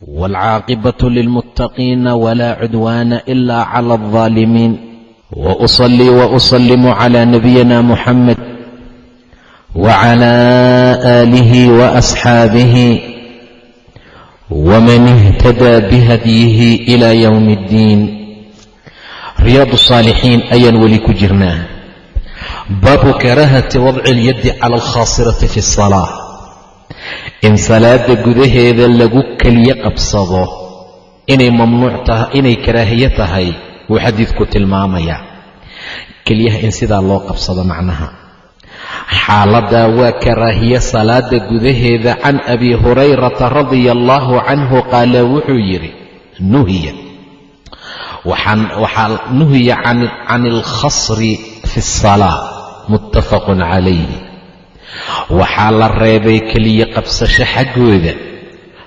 waalcaaqibatu lilmuttaqiina walaa cudwaana ilaa cala aldaalimiin wa usallii wa usallimu calaa nabiyina muxamed wacala aalihi wa asxaabihi waman ihtadaa bihadyihi ilaa yowmi iddiin riyaadu saalixiin ayaan weli ku jirnaa baabu karaahati wadci lyaddi cala alkhaasirati fi salaa in salaada gudaheeda lagu keliyo qabsado inay mamnuuc tahay inay karaahiye tahay wuu xadiidku tilmaamayaa keliyaha in sidaa loo qabsado macnaha. Xaaladdaa waa karaahiye salaada gudaheeda can abi hurayrata radia allaahu canhu qaala wuxuu yidhi nuhiya. Waxaa nuhiya can alkhasri fi اsalaa muttafaqun calayhi waxaa la reebay keliya qabsasho xaggooda.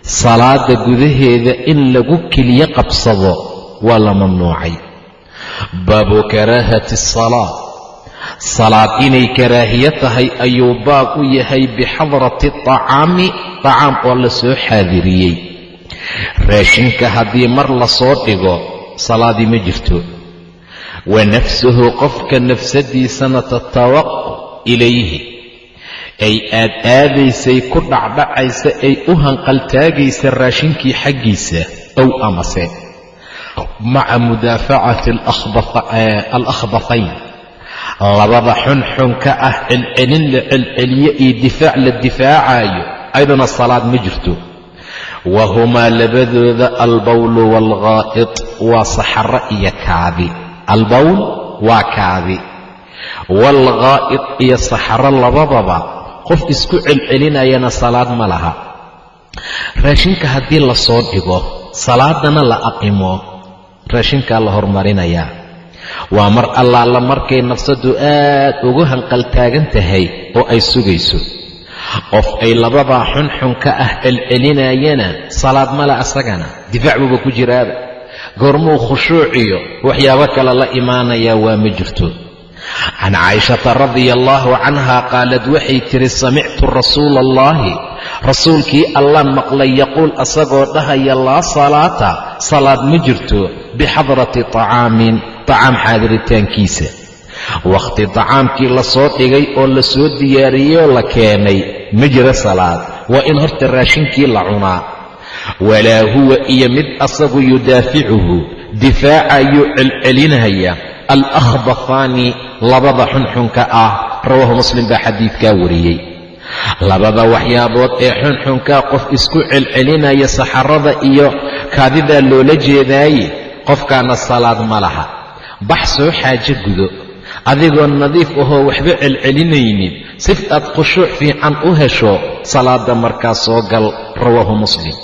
Salaada gudaheeda in lagu keliyo qabsado waa la mamnuucay. Baabu karaahati asalaa salaad inay karaahiye tahay ayuu baab u yahay bixadrati acaami tacaam oo la soo xaadiriyey. Raashinka haddii mar la soo dhigo salaadii ma jirto. Wa nafsuhu qofka nafsadiisana tatawaqu ilayhi ay aad aadaysay ku dhacdhacaysa ay u hanqaltaagaysa raashinkii xaggiisa ow amase. Maca mudaafacati alakhbathayn labada xunxunka ah celcelin la celceliyo iyo difaac la difaacayo ayaduna salaad ma jirto. Wa humaa labadooda albawlu waalghaa'id waa saxaro iyo kaadi. Albowl waa kaadi. Waalghaa'id iyo saxaro labadaba qof isku celcelinayana salaad ma laha. Raashinka haddii la soo dhigo salaadana la aqimo raashinkaa la hormarinayaa waa mar allaala markay nafsadu aad ugu hanqaltaagan tahay oo ay sugayso. Qof ay labadaa xunxun ka ah celcelinayana salaad male asagana. Difaac buuba ku jiraaba. Goormuu khushuuciyo waxyaabo kale la imaanayaa waa ma jirto can caaishata radia allaahu canha qaalad waxay tiri samictu rasuula allaahi rasuulkii allaan maqlay yaquul asagoo dhahaya laa salaata salaad ma jirto bixadrati tacaamin tacaam xaadiritaankiisa wakhti tacaamkii la soo dhigay oo la soo diyaariyey oo la keenay ma jiro salaad waa in horta raashinkii la cunaa walaa huwa iyo mid asagu yudaaficuhu difaacayuu celcelinaya alakhbathaani labada xunxunka ah rawaahu muslim baa xadiidkaa wariyey. Labada waxyaabood ee xunxunkaa qof isku celcelinaya saxarada iyo kaadidaa loola jeedaaye qofkaana salaad ma laha. Bax soo xaajo gudo. Adigoo nadiif ahoo waxba celcelinaynin si aad khushuuc fiican u hesho salaada markaa soo gal rawaahu muslim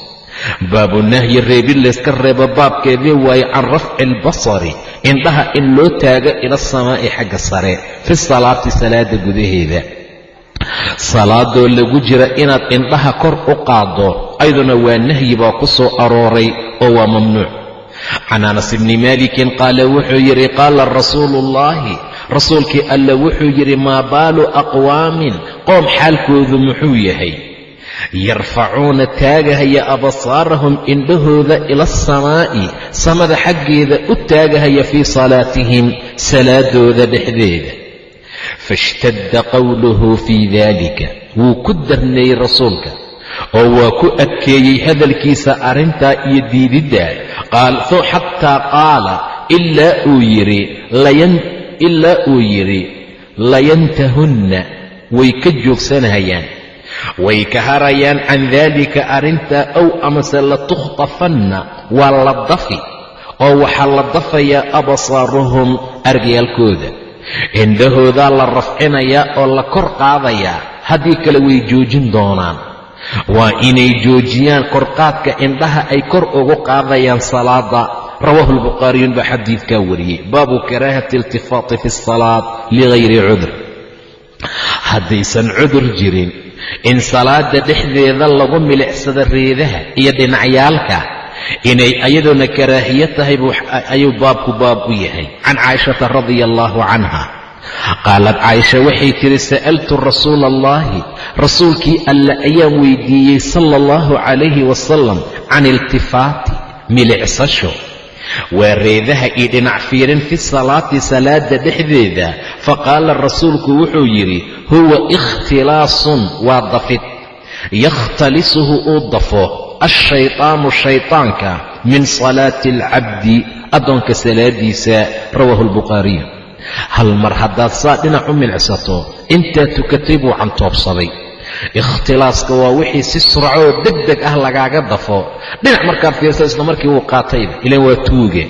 baabu nahyi reebid layska reebo baabkeedii waaye can rafci albasari indhaha in loo taago ila samaa'i xagga sare fi salaati salaada gudaheeda. Salaadoo lagu jira inaad indhaha kor u qaaddo ayaduna waa nahyi baa ku soo arooray oo waa mamnuuc. Can anas ibni maalikin qaala wuxuu yidhi qaala rasuulu ullaahi rasuulkii alla wuxuu yidhi maa baalu aqwaamin? Qoom xaalkoodu muxuu yahay yarfacuuna taagahaya absaarahum indhahooda ila asamaa'i samada xaggeeda u taagahaya fii salaatihim salaadooda dhexdeeda. Faishtadda qowluhu fii daalika wuu ku darneeyey rasuulka oo waa ku adkeeyey hadalkiisa arrintaa iyo diididdaa xataa qaala ilaa uu yidhi ilaa uu yidhi layantahunna way ka joogsanayaan way ka harayaan can daalika arrintaa ow amase latukhtafanna waa la dafi oo waxaa la dafayaa absaaruhum argayaalkooda indhahoodaa la rafcinayaa oo la kor qaadayaa haddii kale way joojin doonaan. Waa inay joojiyaan korqaadka indhaha ay kor ugu qaadayaan salaada. Rawaahu lbukhaariyun baa xadiidkaa wariyey. Baabu karaahati iltifaati fi salaad ligayri cudur haddaysan cudur jirin in salaada dhexdeeda lagu milicsado reedaha iyo dhinacyaalka inay ayaduna karaahiyo tahay ayuu baabku baab u yahay. Can caaishata radia allaahu canha qaalad caaisha waxay tihi sa'altu rasuula allahi rasuulkii alle ayaan weydiiyey sala allahu calayhi wasalam can iltifaati milicsasho waa reedaha iyo dhinac fiirin fi salaati salaada dhexdeeda. Faqaala rasuulku wuxuu yidhi huwa ikhtilaasun waa dafid. Yakhtalisuhu uu dafo alshaytaanu shaytaanka min salaati alcabdi addoonka salaadiisa. Rawaahu albukhaariyu hal mar haddaad saa dhinac u milicsato intaad tukatay buu cantoobsaday ikhtilaaska waa wixii si surcoo deg deg ah lagaaga dafo. Dhinac markaad fiirsa isla markii wuu qaatayba ilaan waa tuuge.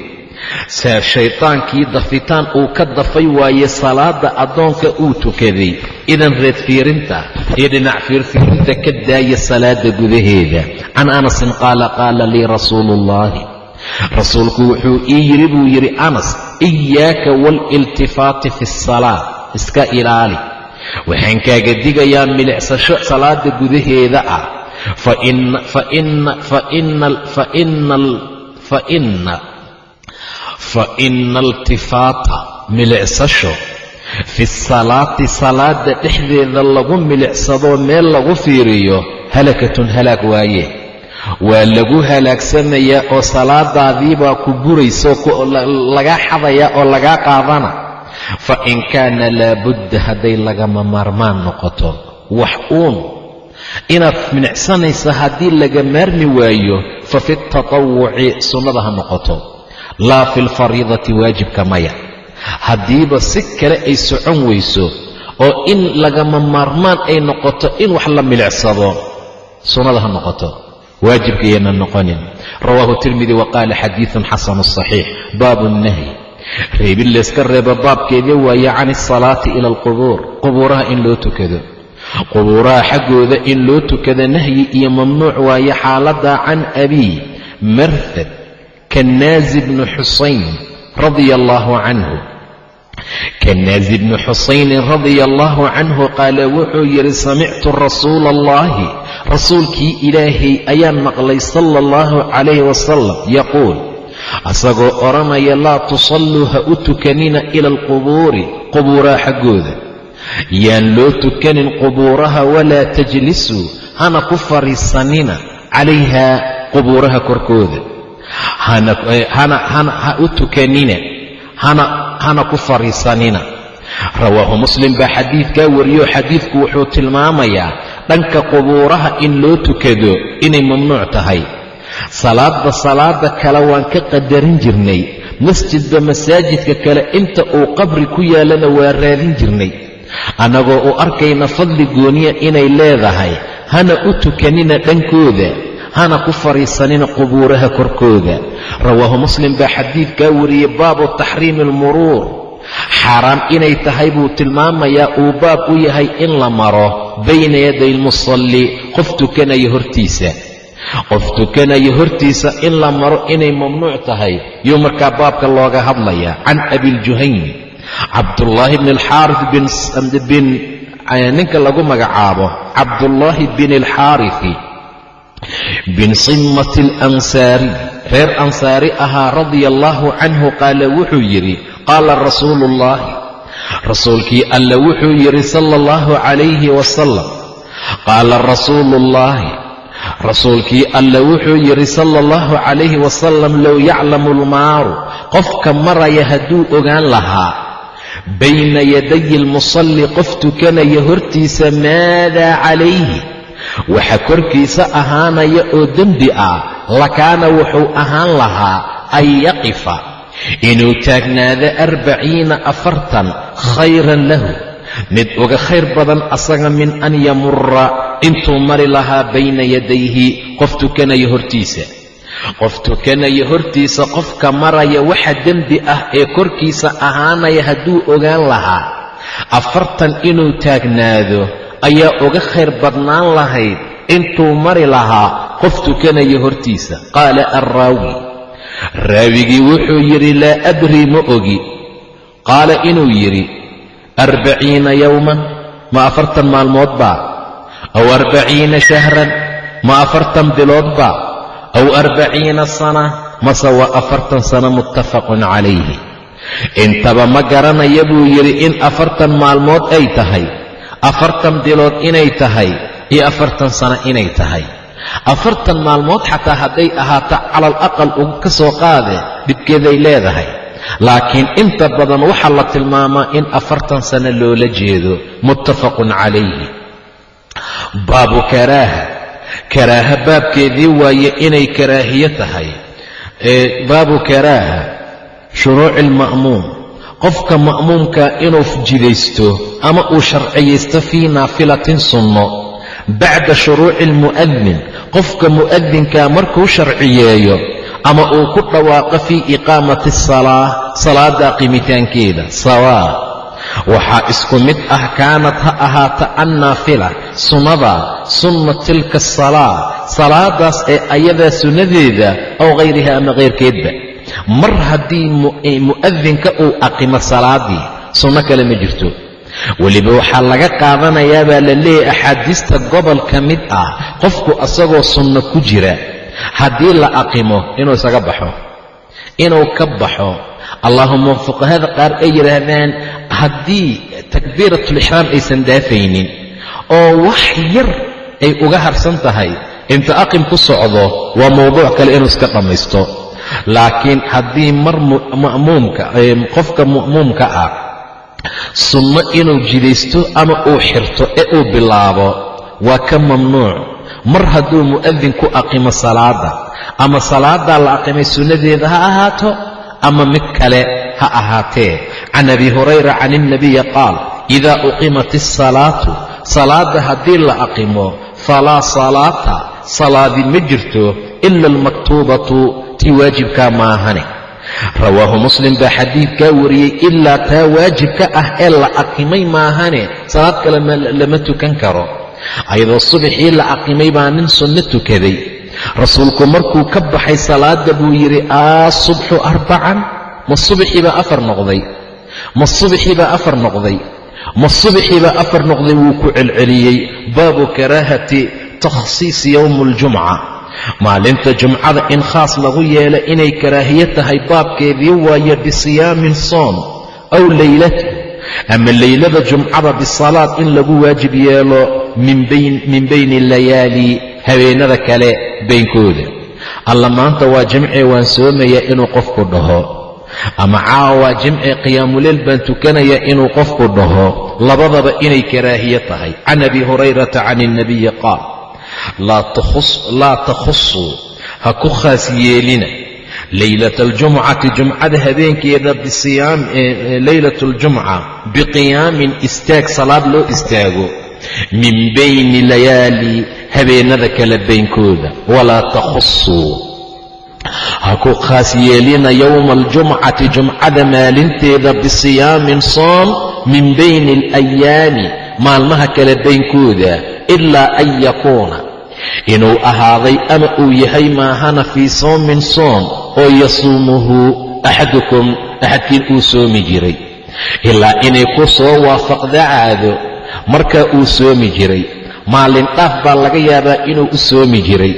Saa shaytaankii dafitaan uu ka dafay waaye salaada addoonka uu tukaday. Idan reed fiirinta iyo dhinac fiirfiirinta ka daaya salaada gudaheeda. Can anasin qaala qaala lii rasuulu ullaahi rasuulku wuxuu ii yidhi buu yidhi anas iyaaka waaliltifaati fi asalaa iska ilaali waxaan kaaga digayaa milicsasho salaada gudaheeda ah. Fa ina iltifaata milicsasho fi salaati salaada dhexdeeda lagu milicsado meel lagu fiiriyo halakatun halaag waaye. Waa lagu halaagsamayaa oo salaadaadiibaa ku buraysa lagaa xadayaa oo lagaa qaadana fa in kaana laabudda hadday lagama maarmaan noqoto wax uun. Inaad minicsanaysa haddii laga maarmi waayo fa fi tatawuci sunnada ha noqoto. Laa fi lfariidati waajibka maya. Haddiiba si kale ay socon weyso oo in lagama maarmaan ay noqoto in wax la milicsado sunnada ha noqoto. Waajibka yaynan noqonin. Rawaahu tirmidi wa qaala xadiidun xasanu saxiix. Baabu nahyi reebid layska reeba baabkeedii waaye can isalaati ila alqubuur qubuuraha in loo tukado. Qubuuraha xaggooda in loo tukado nahyi iyo mamnuuc waaye xaaladda can abii marhad kanaazi bni xusayn radia allaahu canhu. Kanaazi bni xusaynin radia allaahu canhu qaala wuxuu yidhi samictu rasuula allahi rasuulkii ilaahay ayaan maqlay sala allahu calayhi wasalam yaquul asagoo odhanaya laa tusalluu ha u tukanina ila alqubuuri qubuuraha xaggooda. Yaan loo tukanin qubuuraha walaa tajlisuu hana ku fadhiisanina calayha qubuuraha korkooda. Ha u tukanina hana ku fadhiisanina rawaahu muslim baa xadiidkaa wariyo xadiidku wuxuu tilmaamayaa dhanka qubuuraha in loo tukado inay mamnuuc tahay salaadba salaada kale waan ka qadarin jirnay. Masjidba masaajidka kale inta uu qabri ku yaallana waa raadin jirnay. Annagoo u arkayna fadli gooniya inay leedahay hana u tukanina dhankooda hana ku fadhiisanina qubuuraha korkooda. Rawaahu muslim baa xadiidkaa wariyey baabu taxriimi almuruur xaaraam inay tahay buu tilmaamayaa uu baab u yahay in la maro bayna yaday almusalli qof tukanaya hortiisa qof tukanaya hortiisa in la maro inay mamnuuc tahay yuu markaa baabka looga hadlayaa. Can abiljuhayn cabdullaahi bni alxaaris bin ninka lagu magacaabo cabdullaahi bin alxaarifi bin simmati alansaari reer ansaari ahaa radia allaahu canhu qaala wuxuu yidhi qaala rasuulu ullaahi rasuulkii alla wuxuu yidhi sala allahu calayhi wasalam qaala rasuulu ullaahi rasuulkii alla wuxuu yidhi sala allahu calayhi wasalam low yaclamu almaaru qofka maraya hadduu ogaan lahaa bayna yadayi almusalli qof tukanaya hortiisa maadaa calayhi? Waxa korkiisa ahaanaya oo dembi ah lakaana wuxuu ahaan lahaa an yaqifa inuu taagnaado arbaciina afartan khayran lahu. Mid uga khayr badan asaga min an yamura intuu mari lahaa bayna yadayhi qof tukanaya hortiisa. Qof tukanaya hortiisa qofka maraya waxa dembi ah ee korkiisa ahaanaya hadduu ogaan lahaa. Afartan inuu taagnaado ayaa uga khayr badnaan lahayd intuu mari lahaa qof tukanaya hortiisa. Qaala alraawi raawigii wuxuu yidhi laa adrii ma ogi. Qaala inuu yidhi arbaciina yowman ma afartan maalmood baa aw arbaciina shahran ma afartan bilood baa aw arbaciina sana mase waa afartan sano muttafaqun calayhi intaba ma garanaya buu yidhi in afartan maalmood ay tahay afartan bilood inay tahay iyo afartan sano inay tahay afartan maalmood xataa hadday ahaato calal aqal ugu ka soo qaade dhibkeeday leedahay laakiin inta badan waxaa la tilmaamaa in afartan sano loola jeedo muttafaqun calayhi baabu karaaha. Karaaha baabkeedii waaye inay karaahiyo tahay. Baabu karaaha shuruuci alma'muum qofka ma'muumka inuu jidaysto ama uu sharciyaysto fii naafilatin sunno bacda shuruuci almu'adin qofka mu'adinkaa markuu sharciyeeyo ama uu ku dhawaaqo fii iqaamati asalaa salaada qimitaankeeda sawaa waxaa isku mid ah kaanad ha ahaata annaafila sunnada sunna tilka asalaa salaadaas ee ayadaa sunnadeeda aw hayriha ama kayrkeedba mar haddii mu'adinka uu aqimo salaadii sunno kale ma jirto. Weliba waxaa laga qaadanayaa baa la leeyahy axaadiista gobol ka mid ah qofku asagoo sunno ku jira. Haddii la aqimo inuu isaga baxo. Inuu ka baxo allaahuma fuqahada qaar ay yidhaahdaan haddii takbiiratulixraam aysan daafaynin oo wax yar ay uga harsan tahay inta aqim ku socdo waa mowduuc kale inuu iska dhammaysto laakiin haddii mar ma'muumka qofka ma'muumka ah sunno inuu jidaysto ama uu xirto ee uu bilaabo waa ka mamnuuc. Mar hadduu mu'adin ku aqimo salaada ama salaadaa la aqimay sunnadeeda ha ahaato ama mid kale ha ahaatee. Can abi hurayra can ilnabiyi qaal idaa uqimat asalaatu salaadda haddii la aqimo falaa salaata salaadi ma jirto ila almaktuubatu tii waajibkaa maahane rawaahu muslim baa xadiidkaa wariyey ilaa taa waajibka ah ee la aqimay maahane salaad kale lama tukan karo. Ayadoo subaxii la aqimay baa nin sunno tukaday rasuulku markuu ka baxay salaadda buu yidhi aa subxu arbacan ma subaxiibaa afar noqday ma subaxiibaa afar noqday ma subaxiibaa afar noqday wuu ku celceliyey baabu karaahati takhsiisi yowmu aljumca maalinta jumcada in khaas lagu yeelo inay karaahiye tahay baabkeedii waaye bisiyaamin soom aw leylatu ama leylada jumcada bisalaad in lagu waajib yeelo min bayni layaali habeenada kale baynkooda alla maanta waa jimcee waan soomayaa inuu qofku dhaho. Ama caawa waa jimcee qiyaamuleyl baan tukanayaa inuu qofku dhaho. Labadaba inay karaahiye tahay. Can abi hurayrata can ilnabiyi qaal laa takhusuu ha ku khaas yeelina. Leylata aljumcati jumcada habeenkeeda leylata aljumca biqiyaamin istaag salaad loo istaago min bayni layaali habeenada kala baynkooda walaa takhusuu ha ku khaas yeelina yowma aljumcati jumcada maalinteeda bisiyaamin soom min bayni alayaami maalmaha kala baynkooda ilaa an yakuuna. Inuu ahaaday ama uu yahay maahana fii soomin soom oo yasuumuhu axadukum axadkiin uu soomi jiray. Ilaa inay ku soo waafaqda caado markaa uu soomi jiray maalin dhaaf baa laga yaabaa inuu u soomi jiray.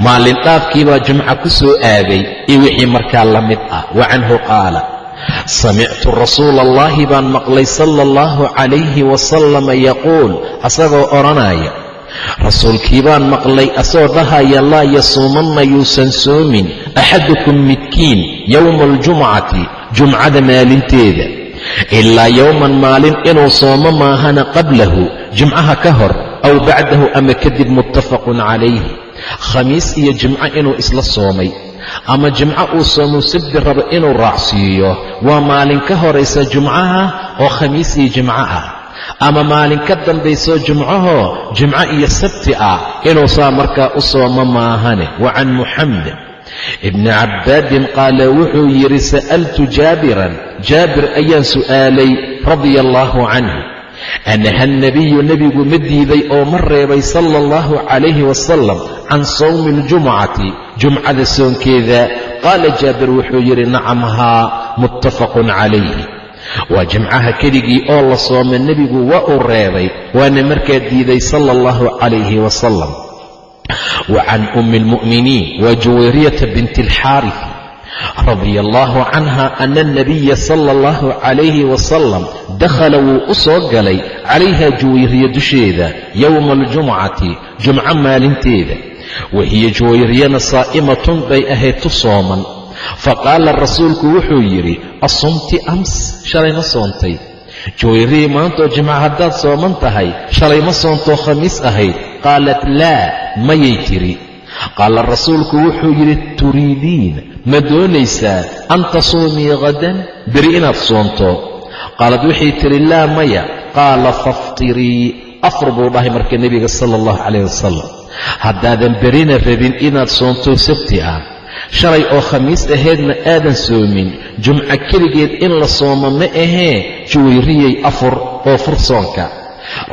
Maalin dhaafkiibaa jumca ku soo aaday iyo wixii markaa la mid ah. Wa canhu qaala samictu rasuula allahi baan maqlay sala allahu calayhi wasalama yaquul asagoo odhanaya rasuulkii baan maqlay asagoo dhahaya laa yasuumanna yuusan soomin axadukum midkiin yowma aljumcati jumcada maalinteeda ilaa yowman maalin inuu soomo maahana qablahu jumcaha ka hor aw bacdahu ama kadib muttafaqun calayhi khamiis iyo jimco inuu isla soomay ama jimco uu soomo sabdi rabo inuu raacsiiyo waa maalin ka horaysa jumcaha oo khamiis iyo jimco ah ama maalin ka dambaysoo jumcahoo jimco iyo sabti ah inuu saa markaa u soomo maahane wa can muxamed ibni cabbaadin qaala wuxuu yidhi sa'altu jaabiran. Jaabir ayaan su'aalay radia allaahu canhu anaha nabiyu nebigu ma diiday oo ma reebay sala allahu calayhi wasalam can sawmi aljumcati jumcada soonkeeda? Qaala jaabir wuxuu yidhi nacam haa muttafaqun calayhi. Waa jimcaha keligii oo la sooma nebigu waa uu reebay waana markaa diiday sala allahu calayhi wasalam wa can ummi almu'miniin waa juwayriyata binti alxaarif radia allahu canha ana alnabiya sala allahu calayhi wasalam dakhala wuu u soo galay calayha juwayriya dusheeda yowma aljumcati jumco maalinteeda. Wahiya juwayriyana saa'imatun bay ahayd tu sooman. Faqaala rasuulku wuxuu yidhi asumti ams shalay ma soontay. Juwayriya maantaoo jimco haddaad sooman tahay shalay ma soontoo khamiis ahayd qaalat laa mayay tiri. qaala rasuulku wuxuu yidhi turiidiin ma doonaysaa an tasuumii hadan beri inaad soonto qaalad waxay tidhi laa maya qaala faftirii afur buu dhahay marka nebiga sala allahu calayh wasalam haddaadan berina rabin inaad soonto sabti ah shalay oo khamiis ahaydna aadan soomin jumco keligeed in la soomo ma ahee juwayriyey afur oo fur soonka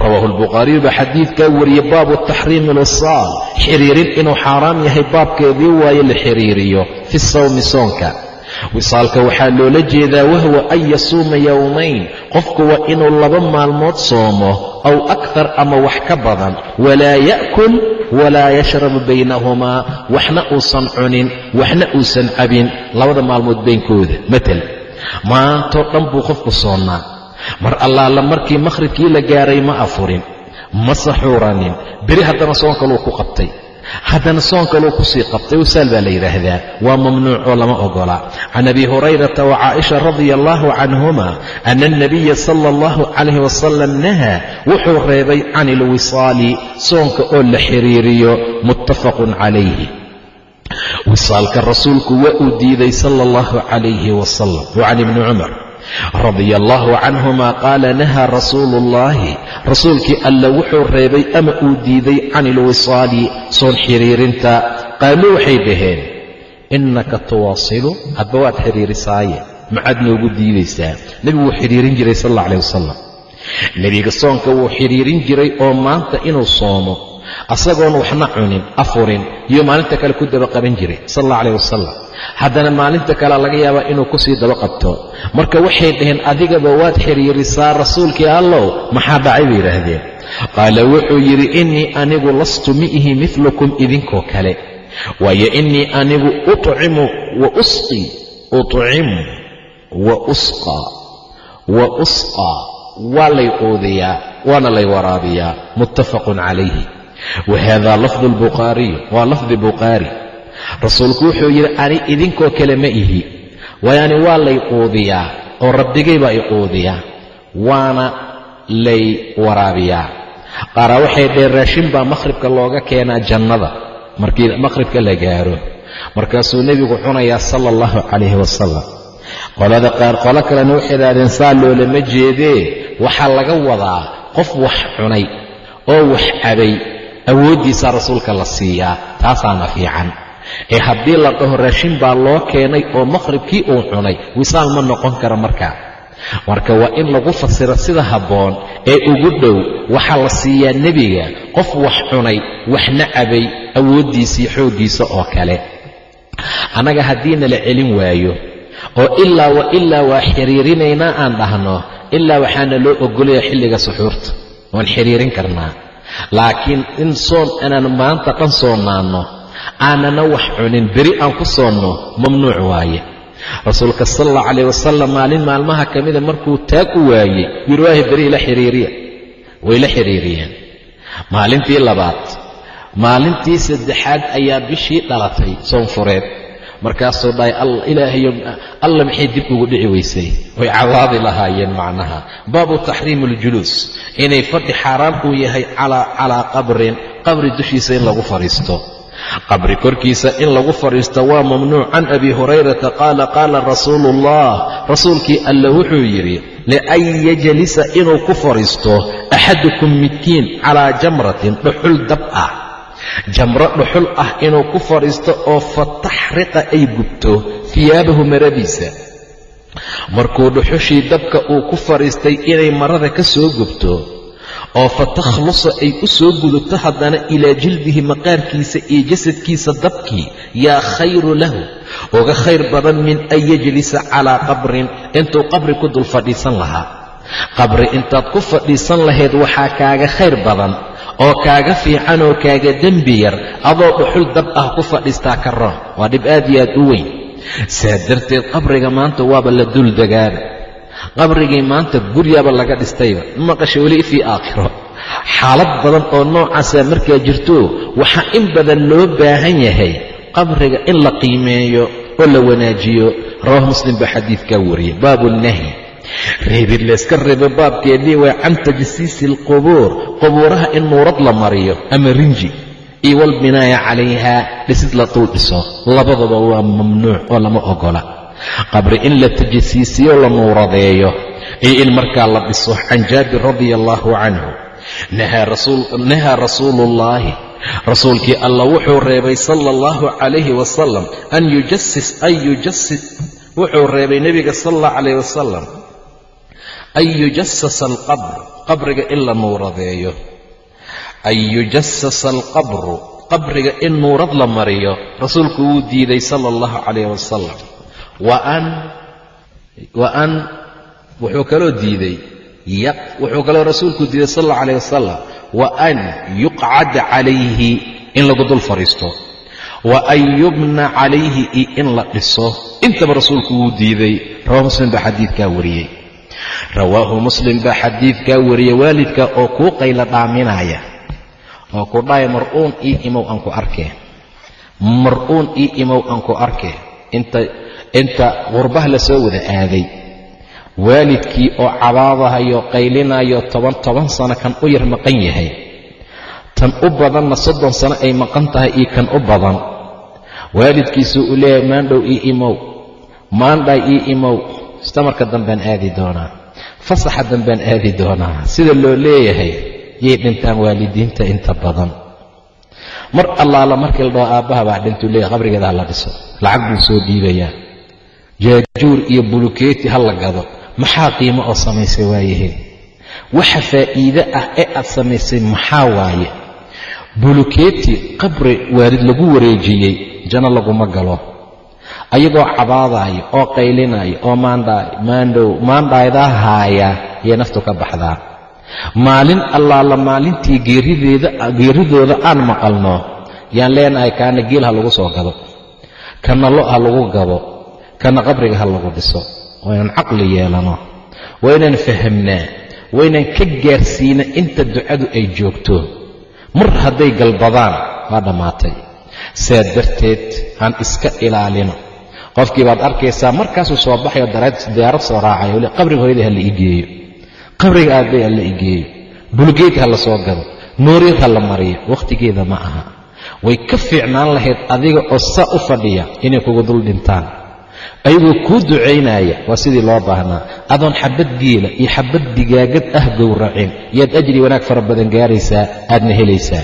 rawaahu albukhaariyu baa xadiidkaa wariyey baabu taxriimi alwisaal xiriirin inuu xaaraam yahay baabkeedii waaye la xiriiriyo fi sawmi soonka. Wisaalka waxaa loola jeedaa wahwa an yasuuma yowmayn qofku waa inuu laba maalmood soomo aw akthar ama wax ka badan. Walaa ya'kul walaa yashrabu baynahumaa. Waxna uusan cunin waxna uusan cabin. Labada maalmood baynkooda matal maantoo dhan buu qofku soonnaa mar allaala markii makhribkii la gaaray ma afurin ma saxuuranin. Beri haddana soon kaluu ku qabtay. Haddana soon kaluu ku sii qabtay wasaal baa la yidhaahdaa. Waa mamnuuc oo lama ogola. Can abi hurayrata wa caaisha radia allahu canhuma ana alnabiya sala allahu calayh wasalam nahaa wuxuu reebay can ilwisaali soonka oo la xiriiriyo muttafaqun calayhi. Wisaalka rasuulku waa uu diiday sala allahu calayhi wasalam wa can ibni cumar radia allahu canhuma qaala nahaa rasuulu ullaahi rasuulkii alla wuxuu reebay ama uu diiday can ilwisaali soon xiriirinta. Qaaluu waxay dhaheen innaka tuwaasilu. Hadba waad xiriirisaaye. Maxaad noogu diidaysaa nebigu wuu xidhiirin jiray sal alla alah wasalam nebiga soonka wuu xidhiirin jiray oo maanta inuu soomo asagoon waxna cunin afurin iyo maalinta kale ku daba qaban jiray sal alla calah wasalam haddana maalinta kalea laga yaabaa inuu ku sii daba qabto marka waxay dhaheen adigaba waad xiriirisaa rasuulkii allow? Maxaa dhacay bay yidhaahdeen. Qaala wuxuu yidhi innii anigu lastu mi'ihi midlukum idinkoo kale. Waayo innii anigu ucimu wa usqi ucimu wa usqaa wa usqaa waa lay quudiyaa waana lay waraabiyaa muttafaqun calayhi wa lafdu albukhaariy waa lafdi bukhaari rasuulku wuxuu yidhi ani idinkoo kale ma ihi waayani waa lay quudiyaa oo rabbigay baa i quudiyaa waana lay waraabiyaa qaaraa waxay dheen raashin baa makhribka looga keenaa jannada markii makhribka la gaaro markaasuu nebigu cunayaa sala allahu calayhi wasalam qolada qaar qolo kalena waxay idhahdeen saa loolama jeedee waxaa laga wadaa qof wax cunay oo wax cabay awooddiisaa rasuulka la siiyaa taasaana fiican. Ee haddii la dhaho raashin baa loo keenay oo makhribkii uu cunay wisaal ma noqon kara markaa marka waa in lagu fasiro sida habboon ee ugu dhow waxaa la siiyaa nebiga qof wax cunay waxna cabay awooddiisii xooggiisa oo kale. Annaga haddiina la celin waayo oo ilaa wa ilaa waa xiriirinaynaa aan dhahno ilaa waxaana loo ogolaya xilliga suxuurta waan xiriirin karnaa laakiin in soon inaan maanta dhan soonaanno aanana wax cunin beri aan ku soonno mamnuuc waaye. Rasuulka sal allahu calayh wasalam maalin maalmaha ka mida markuu taag u waayey yuri waahi beri ila xiriiriya. Way la xiriiriyeen. Maalintii labaad maalintii saddexaad ayaa bishii dhalatay soonfureed markaasuu dhahay ilaahayo alla maxay dib ugu dhici weysay? Way cadaadi lahaayeen macnaha. Baabu taxriimi aljuluus inay fadhi xaaraan uu yahay calaa qabrin qabri dushiisa in lagu fadhiisto. Qabri korkiisa in lagu fadhiisto waa mamnuuc. Can abi hurayrata qaala qaala rasuulu ullah rasuulkii alla wuxuu yidhi lian yajlisa inuu ku fadhiisto axadukum midkiin calaa jamratin dhuxul dab ah jamro dhuxul ah inuu ku fadhiisto oo fataxriqa ay gubto hiyaabahu maradiisa markuu dhuxushii dabka uu ku fadhiistay inay marada ka soo gubto oo fa takhlusa ay u soo gudubto haddana ilaa jildihi maqaarkiisa iyo jasadkiisa dabkii yaa khayru lahu uga khayr badan min an yajlisa calaa qabrin intuu qabri ku dul fadhiisan lahaa. Qabri intaad ku fadhiisan lahayd waxaa kaaga khayr badan oo kaaga fiican oo kaaga dembi yar adoo dhuxul dab ah ku fadhiistaa ka roon waa dhib aad iyo aad u weyn. Saa darteed qabriga maanta waaba la dul degaaba qabrigii maanta guryaaba laga dhistayba maqasha weli fii aakhiro. Xaalad badan oo noocaasa markaa jirto waxaa in badan loo baahan yahay. Qabriga in la qiimeeyo oo la wanaajiyo. Rawaah muslim baa xadiidkaa wariyay baabu nahyi reebid layska reebo baabkeedii waa can tajsiisi alqubuur qubuuraha in nuurad la mariyo ama rinji. Iyo walbinaaya calayha dhisid la dul dhiso labadaba waa mamnuuc oo lama ogola. Qabri in la tajsiisiyo la nuuradeeyo iyo in markaa la dhiso can jaabir radia allaahu canhu nahaa rasuuluullaahi rasuulkii alla wuxuu reebay sala allahu calayhi wasalam an yujasis an yujasis wuxuu reebay nebiga sala allah calayh wasalam an yujasasa alqabr qabriga in la nuuradeeyo an yujasasa alqabru qabriga in nuurad la mariyo rasuulku wuu diiday sala allahu calayh wasalam wa an wuxuu kaloo diiday wuxuu kaloo rasuulku diiday sal alla alayh wasalam wa an yuqcada calayhi in lagu dul fadhiisto wa an yubna calayhi in la dhiso intaba rasuulku wuu diiday rawaa muslim baa xadiidkaa wariyey rawaahu muslim baa xadiidkaa wariyey waalidka oo kuu qayla dhaaminaya oo ku dhahaya mar-uun ii imow aan ku arkeen mar-uun ii imow aan ku arkeen inta inta qurbaha la soo wada aaday. Waalidkii oo cabaadahayo qaylinayo toban toban sano kan u yar maqan yahay. Tan u badanna soddon sano ay maqan tahay iyo kan u badan. Waalidkiisuu u leeyahay maandhow ii imow. Maandhay ii imow istamarka dambaan aadi doonaa fasaxa dambaan aadi doonaa sida loo leeyahay yay dhintaan waalidiinta inta badan. Mar allaala markii la dhaho aabbaha baa dhintuu leeyahay qabrigeeda ha la dhiso lacag buu soo dhiibayaa. Jaajuur iyo bulukeeti ha la gado maxaa qiimo oo samaysay waayaheen waxa faa'iide ah ee aad samaysay maxaa waaye? Bulukeeti qabri waalid lagu wareejiyey janno laguma galo ayagoo cabaadaayo oo qaylinaayo oo maandhow maandhaaydaa haaya yay naftu ka baxdaa maalin allaala maalintii geeridooda aan maqalno yaan leenahay kaana geel ha lagu soo gado kana lo ha lagu gado kana qabriga ha lagu dhiso waa caqli yeelano waa fahamnaa waa ka gaarsiina inta ducadu ay joogto. Mar hadday galbadaan waa dhammaatay saa darteed aan iska ilaalino. Qofkii baad arkaysaa markaasuu soo baxayo diyaarad soo raacaya weli qabriga hooyadii ha la igeeyo. Qabriga aabay ha la igeeyo. Bulgeed ha la soo gado. Nooryad ha la mariyo. Wakhtigeeda ma aha. Way ka fiicnaan lahayd adiga oo saa u fadhiya inay kugu dul dhintaan. Ayagoo kuu ducaynaya waa sidii loo baahnaa. Adoon xabad geela iyo xabad digaagad ah gowracin. Yaad ajri wanaag fara badan gaaraysaa aadna helaysaa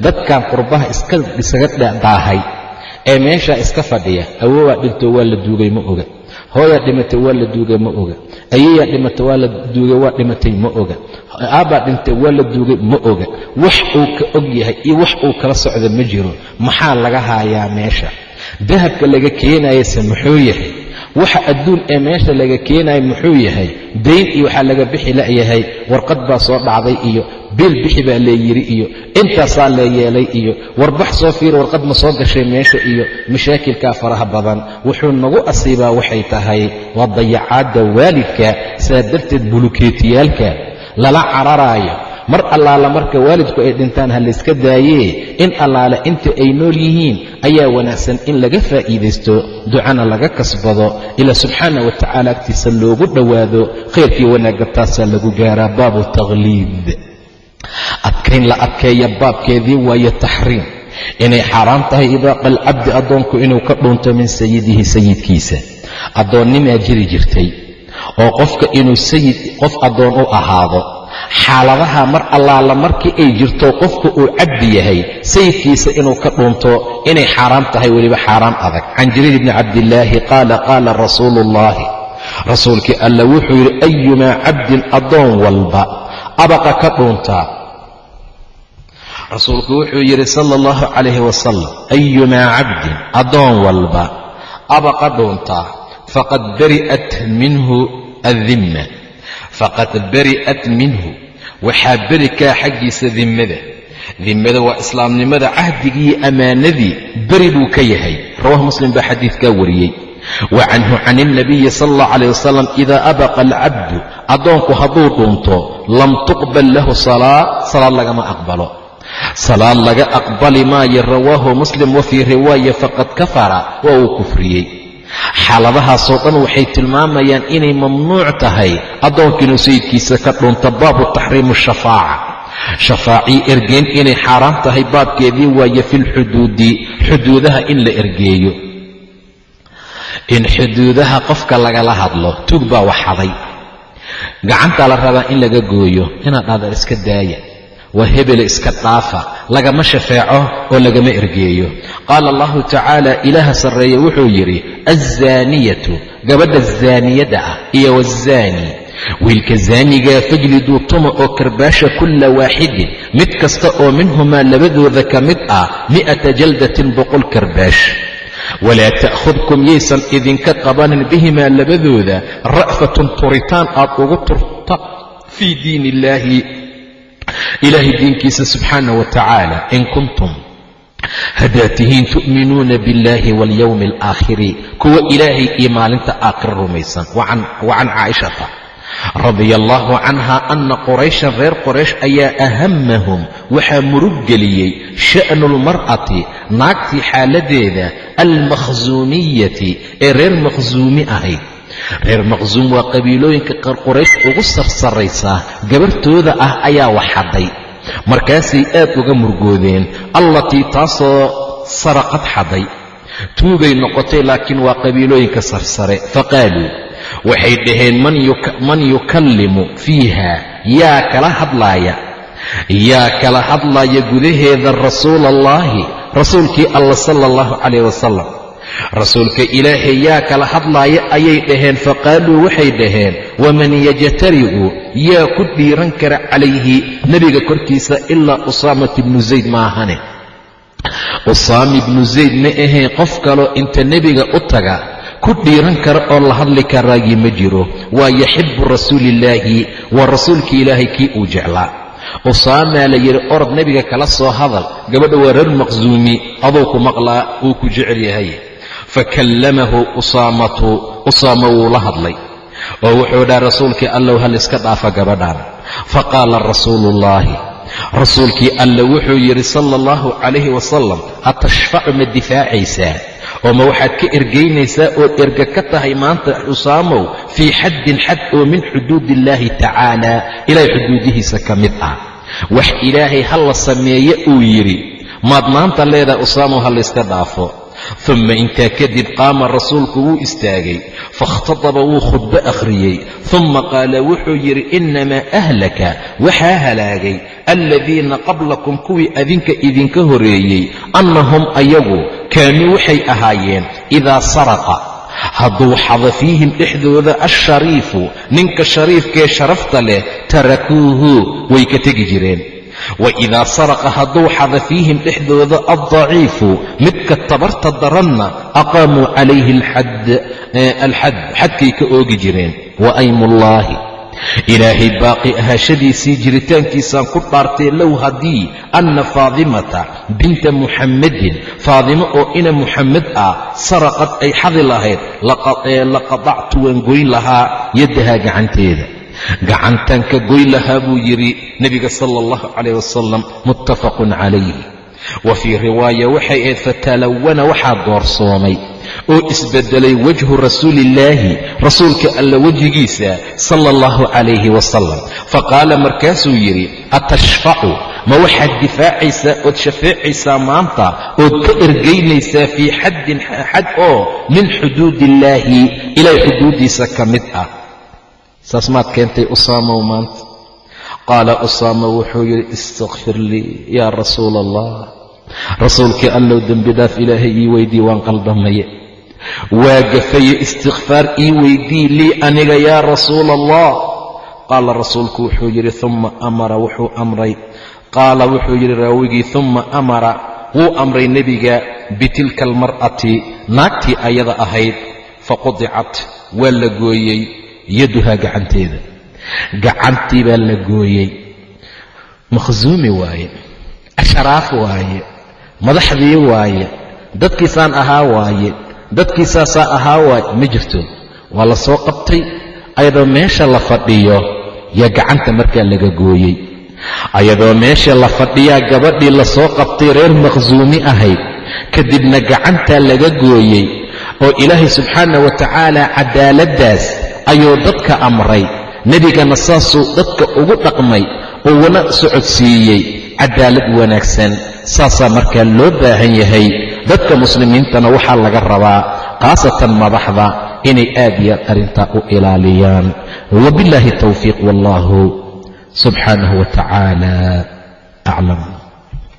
dadkan qurbaha isaga daahay. Ee meeshaa iska fadhiya awoobaa dhinto waa la duugay ma oga. Hooyaa dhimatay waa la duugay ma oga. Ayayaa dhimatay waa la duugay waa dhimatay ma oga. Aabbaa dhintay waa la duugay ma oga. Wax uu ka og yahay iyo wax uu kala socda ma jiro maxaa laga haayaa meesha? Dahabka laga keenayase muxuu yahay waxa adduun ee meesha laga keenaya muxuu yahay? Dayn iyo waxaa laga bixi la'yahay warqad baa soo dhacday iyo biil bixi baa leeyidhi iyo intaasaa lee yeelay iyo warbax soo fiir warqad ma soo gashay meesha iyo mashaakilkaa faraha badan. Wuxuu nagu asiibaa waxay tahay waa dayacaadda waalidka saa darteed bulukeetiyaalka lala cararaayo mar allaala marka waalidku ay dhintaan ha layska daayee in allaale inta ay nool yihiin ayaa wanaagsan in laga faa'iidaysto ducana laga kasbado ilaa subxaana wa tacaala agtiisa loogu dhowaado khayrkii wanaagga taasaa lagu gaaraa baabu takhliid adkayn la adkeeya baabkeedii waaye taxriim. Inay xaaraan tahay ibaaqa alcabdi addoonku inuu ka dhuunto min sayidihi sayidkiisa. Addoonnimaa jiri jirtay. Oo qofka inuu sayid qof addoon u ahaado xaaladaha mar allaala markii ay jirto qofka uu cabdi yahay sayidkiisa inuu ka dhuunto inay xaaraam tahay weliba xaaraam adag. Can jariir bni cabdillaahi qaala qaala rasuulu ullaahi rasuulkii alla wuxuu yidhi ayumaa cabdin addoon walba abaqa ka dhuuntaa rasuulku wuxuu yidhi sala allahu calayhi wasalam ayumaa cabdin addoon walba abaqa dhuuntaa faqad bari'at minhu addimma faqad bari'at minhu waxaa beri kaa xaggiisa dimmada. Dimmada waa islaamnimada cahdigii ammaanadii beri buu ka yahay. Rawahu muslim baa xadiidkaa wariyey. Wa canhu can ilnabiyi sala allahu calayh wasalam idaa abaqa alcabdu addoonku hadduu dhuunto lam tuqbal lahu salaa salaad lagama aqbalo. Salaad laga aqbali maayo rawaahu muslim wa fii riwaaya faqad kafara waa uu kufriyey xaaladahaasoo dhan waxay tilmaamayaan inay mamnuuc tahay addoonkiinu sayidkiisa ka dhunta baabu taxriimu shafaaca. Shafaacii ergeyn inay xaaraan tahay baabkeedii waaye filxuduudi xuduudaha in la ergeeyo. In xuduudaha qofka lagala hadlo tuug baa waxaday. Gacantaa la rabaa in laga gooyo inaad dhahda iska daaya waa hebele iska dhaafa lagama shafeeco oo lagama ergeeyo. Qaala allahu tacaala ilaaha sarreeye wuxuu yidhi alzaaniyatu gabadha zaaniyadda ah iyo wazaani wiilka zaanigaa fajliduu tuma oo karbaasha kulla waaxidin mid kasta oo minhumaa labadooda ka mid ah mi'ata jaldatin boqol karbaash walaa ta'khudkum yaysan idinka qabanin bihimaa labadooda ra'fatun turitaan aad ugu turta fii diin illaahi ilaahay diinkiisa subxaana wa tacaala in kuntum haddaad tihiin tu'minuuna biاllahi waاlyowmi alaakhiri kuwa ilaahay iyo maalinta aakhira rumaysan wa can caaishata radia allahu canha ana qurayshan reer qoraysh ayaa ahamahum waxaa murug geliyey sha'nu lmar'ati naagtii xaaladeeda almakhsuumiyati ee reer makhsuumi ahayd reer maqsuum waa qabiilooyinka quraysh ugu sarsaraysaa gabartooda ah ayaa waxadhay markaasay aad uga murgoodeen. Allatii taasoo saraqad xaday. Tuugay noqotay laakiin waa qabiilooyinka sarsare. Faqaaluu waxay dhaheen man yukallimu fiiha? Yaa kala hadlaaya. Yaa kala hadlaaya gudaheeda rasuula allaahi rasuulkii alla sala allahu calayh wasalam rasuulka ilaahay yaa kala hadlaaya ayay dhaheen faqaaluu waxay dhaheen waman yajtari'u yaa ku dhiiran kara calayhi nebiga korkiisa ilaa usaamat ibnu zayd maahane usaama ibnu zayd ma ahee qof kaloo inta nebiga u taga ku dhiiran kara oo la hadli karaagii ma jiro waa yaxibu rasuuliillaahi waa rasuulkii ilaahay kii uu jeclaa. Usaamaa la yidhi orod nebiga kala soo hadal gabadha waa reer maqsuumi aduu ku maqlaa wuu ku jecel yahay fakallamahu usaamatu usaama wuu la hadlay oo wuxuu dhaha rasuulkii allow hal iska dhaafa gabadhan faqaala rasuuluullaahi rasuulkii alle wuxuu yidhi sala allahu calayhi wasalam atashfacu ma difaacaysaa oo ma waxaad ka ergaynaysaa ood erga ka tahay maanta usaamow fii xaddin xad oo min xuduud illaahi tacaala ilaahay xuduudihiisa ka mid ah wax ilaahay ha la sameeye uu yidhi maad maanta leedahay usaamow ha layska dhaafo uma intaa kadib qaama rasuulku wuu istaagay faاkhtataba wuu khudbo akhriyey. Uma qaala wuxuu yidhi inamaa ahlaka. Waxaa halaagay aladiina qablakum kuwii adinka idinka horeeyey annahum ayagu kaanuu waxay ahaayeen idaa saraqa. Hadduu xado fiihim dhexdooda alshariifu ninka shariifkee sharafta leh tarakuuhu way ka tegi jireen waidaa saraqa hadduu xada fiihim dhexdooda addaciifu midka tabarta daranna aqaamuu calayhi alxad xadkay ka oogi jireen. Wa aymullaahi ilaahay baaqi ahaashadiisii jiritaankiisaan ku dhaartay low haddii anna faadimata binta muxammadin faadimo oo ina muxammed ah saraqad ay xadi lahayd laqadactu waan goyn lahaa yaddahaa gacanteeda gacantan ka goy lahaa buu yidhi nebiga sala allahu calayh wasalam muttafaqun calayh wa fii riwaaya waxay ahayd fatalawana waxaa doorsoomay oo isbedelay wajhu rasuuliillaahi rasuulka alla wejigiisa sala allahu calayhi wasalam faqaala markaasuu yidhi atashfacu ma waxaad difaacaysaa ood shafeecaysaa maanta ood ka ergaynaysaa fii xaddin xad oo min xuduudi illaahi ilaahay xuduuddiisa ka mid ah saas maad keentay usaamow maanta? Qaala usaama wuxuu yidhi istakfir lii yaa rasuula allah rasuulkii allow dembi dhaaf ilaahay ii weydii waan qaldamaye waa gafaye istikfaar ii weydii lii aniga yaa rasuula allah qaala rasuulku wuxuu yidhi uma amara wuxuu amray. Qaala wuxuu yidhi raawigii uma amara wuu amray nebiga bitilka almar'ati naagtii ayada ahayd faqudicat waa la gooyey yaduhaa gacanteeda. Gacantii baa la gooyey. Makhsuumi waaye ashraaf waaye madaxdii waaye dadkiisaan ahaa waaye dadkiisaasaa ahaa waaye ma jirto. Waa la soo qabtay ayadoo meesha la fadhiyo yaa gacanta markaa laga gooyey. Ayadoo meesha la fadhiyaa gabadhii la soo qabtay reer makhsuumi ahayd kadibna gacantaa laga gooyey oo ilaahay subxaana wa tacaala cadaaladdaas ayuu dadka amray. Nebigana saasuu dadka ugu dhaqmay uuna socodsiiyey cadaalad wanaagsan. Saasaa markaa loo baahan yahay. Dadka muslimiintana waxaa laga rabaa khaasatan madaxda inay aad iyo arrintaa u ilaaliyaan. Wabillaahi towfiiq wallahu subxaanahu wa tacaala. Aclam